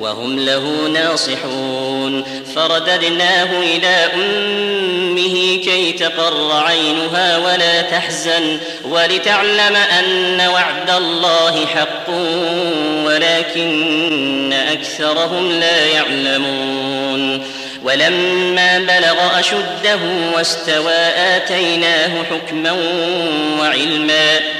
وهم له ناصحون. فرددناه إلى أمه كي تقر عينها ولا تحزن ولتعلم أن وعد الله حق ولكن أكثرهم لا يعلمون. ولما بلغ أشده واستوى آتيناه حكما وعلما.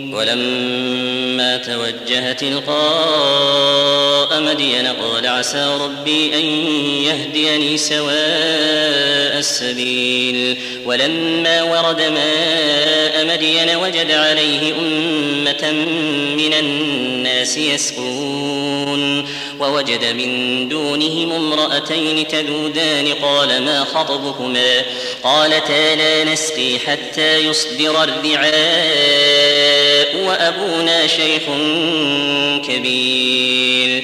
ولما توجه تلقاء مدين قال عسى ربي أن يهديني سواء السبيل. ولما ورد ماء مدين وجد عليه أمة من الناس يسقون. ووجد من دونهم امرأتين تذودان قال ما خطبكما؟ قالتا لا نسقي حتى يصدر الرعاء وأبونا شيخ كبير.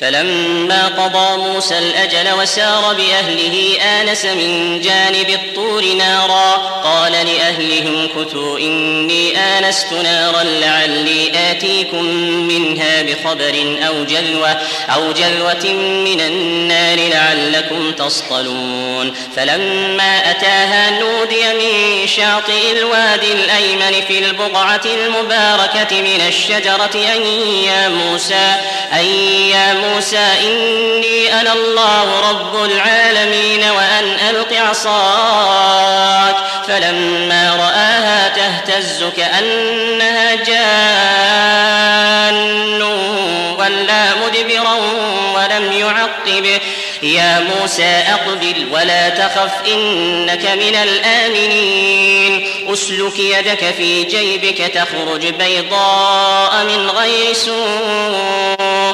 فلما قضى موسى الأجل وسار بأهله آنس من جانب الطور نارا. قال لأهلهم كثوا إني آنست نارا لعلي آتيكم منها بخبر أو جلوة أو جلوة من النار لعلكم تصطلون. فلما أتاها نودي من شاطئ الوادي الأيمن في البقعة المباركة من الشجرة أن يا موسى أن يا موسى موسى إني أنا الله رب العالمين وأن ألق عصاك. فلما رآها تهتز كأنها جان ولا مدبرا ولم يعقب. يا موسى أقبل ولا تخف إنك من الآمنين. أسلك يدك في جيبك تخرج بيضاء من غير سوء.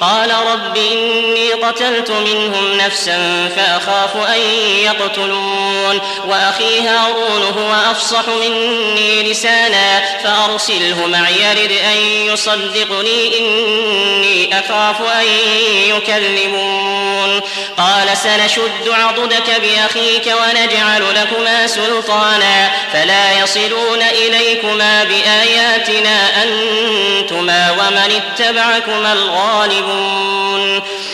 قال رب إني قتلت منهم نفسا فأخاف أن يقتلون وأخي هارون هو أفصح مني لسانا فأرسله معي يرد أن يصدقني إني أخاف أن يكلمون قال سنشد عضدك بأخيك ونجعل لكما سلطانا فلا يصلون إليكما بآياتنا أنتما ومن اتبعكما الغالبون غَالِبُونَ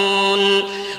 يعلمون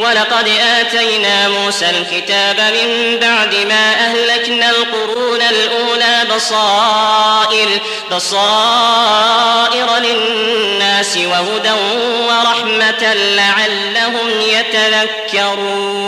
ولقد آتينا موسى الكتاب من بعد ما أهلكنا القرون الأولى بصائر بصائر للناس وهدى ورحمة لعلهم يتذكرون.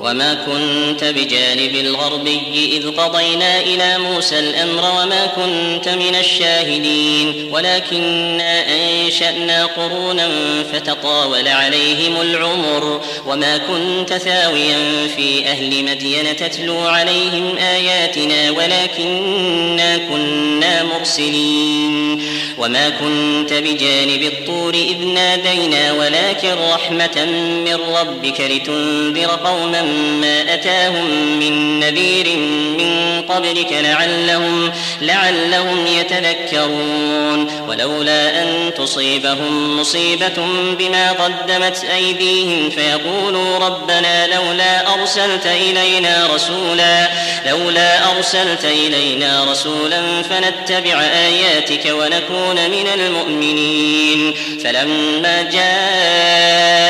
وما كنت بجانب الغربي إذ قضينا إلى موسى الأمر وما كنت من الشاهدين. ولكنا أنشأنا قرونا فتطاول عليهم العمر. وما كنت ثاويا في أهل مدين تتلو عليهم آياتنا ولكنا كنا مرسلين. وما كنت بجانب الطور إذ نادينا ولكن رحمة من ربك لتنذر قوما ما أتاهم من نذير من قبلك لعلهم لعلهم يتذكرون ولولا أن تصيبهم مصيبة بما قدمت أيديهم فيقولوا ربنا لولا أرسلت إلينا رسولا لولا أرسلت إلينا رسولا فنتبع آياتك ونكون من المؤمنين. فلما جاءهم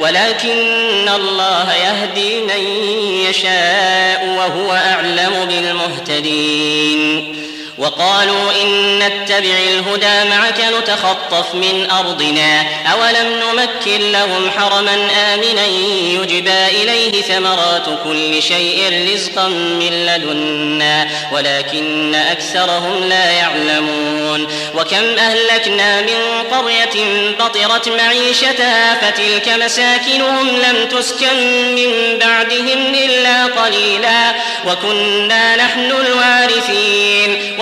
ولكن الله يهدي من يشاء وهو أعلم بالمهتدين. وقالوا إن نتبع الهدى معك نتخطف من أرضنا أولم نمكن لهم حرما آمنا يجبى إليه ثمرات كل شيء رزقا من لدنا ولكن أكثرهم لا يعلمون. وكم أهلكنا من قرية بطرت معيشتها فتلك مساكنهم لم تسكن من بعدهم إلا قليلا. وكنا نحن الوارثين.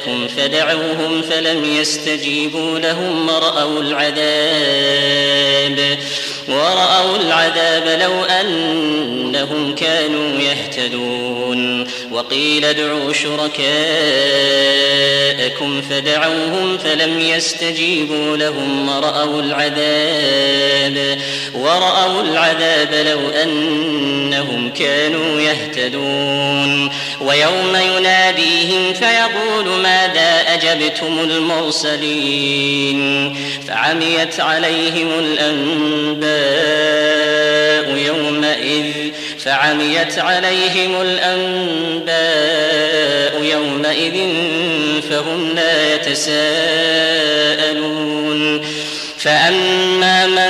شركاءكم فدعوهم فلم يستجيبوا لهم رأوا العذاب. ورأوا العذاب لو أنهم كانوا يهتدون. وقيل ادعوا شركاءكم فدعوهم فلم يستجيبوا لهم ورأوا العذاب. ورأوا العذاب لو أنهم كانوا يهتدون. ويوم يناديهم فيقول ماذا أجبتم المرسلين؟ فعميت عليهم الأنباء يومئذ فعميت عليهم الأنباء يومئذ فهم لا يتساءلون. فأما من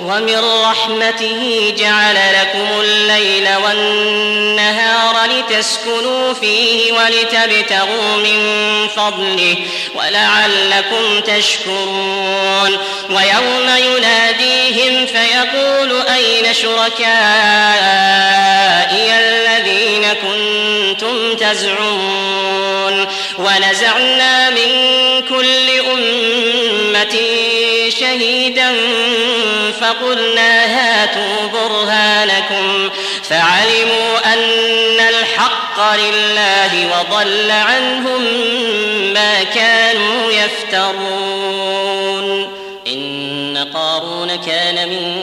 ومن رحمته جعل لكم الليل والنهار لتسكنوا فيه ولتبتغوا من فضله ولعلكم تشكرون. ويوم يناديهم فيقول أين شركائي الذين كنتم تزعمون؟ ونزعنا من كل أمة شهيدا فقلنا هاتوا برهانكم فعلموا أن الحق لله وضل عنهم ما كانوا يفترون. إن قارون كان من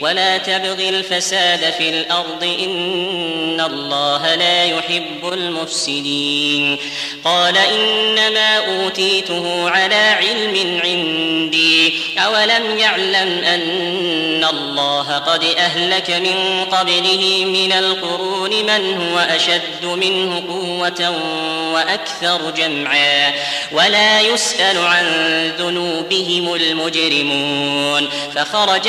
ولا تبغ الفساد في الأرض إن الله لا يحب المفسدين. قال إنما أوتيته على علم عندي. أولم يعلم أن الله قد أهلك من قبله من القرون من هو أشد منه قوة وأكثر جمعا. ولا يسأل عن ذنوبهم المجرمون. فخرج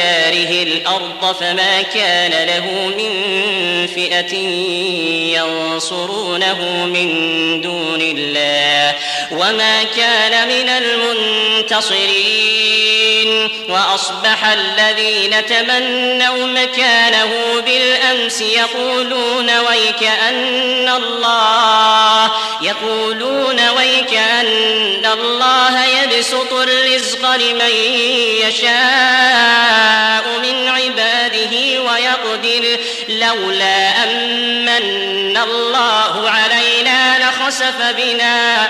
وبداره الأرض فما كان له من فئة ينصرونه من دون الله. وما كان من المنتصرين وأصبح الذين تمنوا مكانه بالأمس يقولون ويك أن الله يقولون ويك أن الله يبسط الرزق لمن يشاء من عباده ويقدر لولا أمن الله علينا لخسف بنا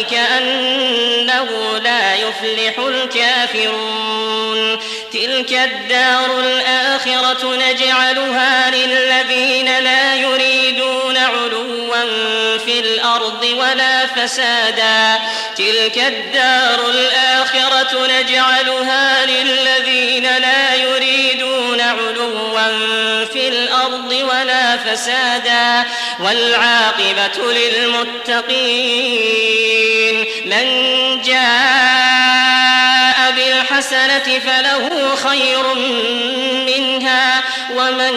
ويكأنه لا يفلح الكافرون تلك الدار الآخرة نجعلها للذين لا يريدون علوا في الأرض ولا فسادا تلك الدار الآخرة نجعلها للذين لا يريدون علوا في الأرض ولا فسادا والعاقبة للمتقين من جاء بالحسنة فله خير منها ومن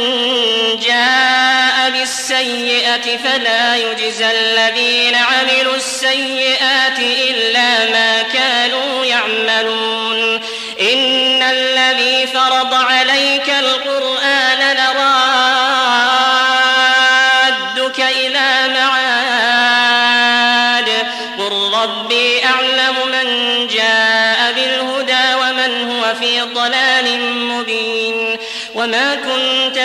جاء بالسيئة فلا يجزى الذين عملوا السيئات إلا ما كانوا يعملون إن الذي فرض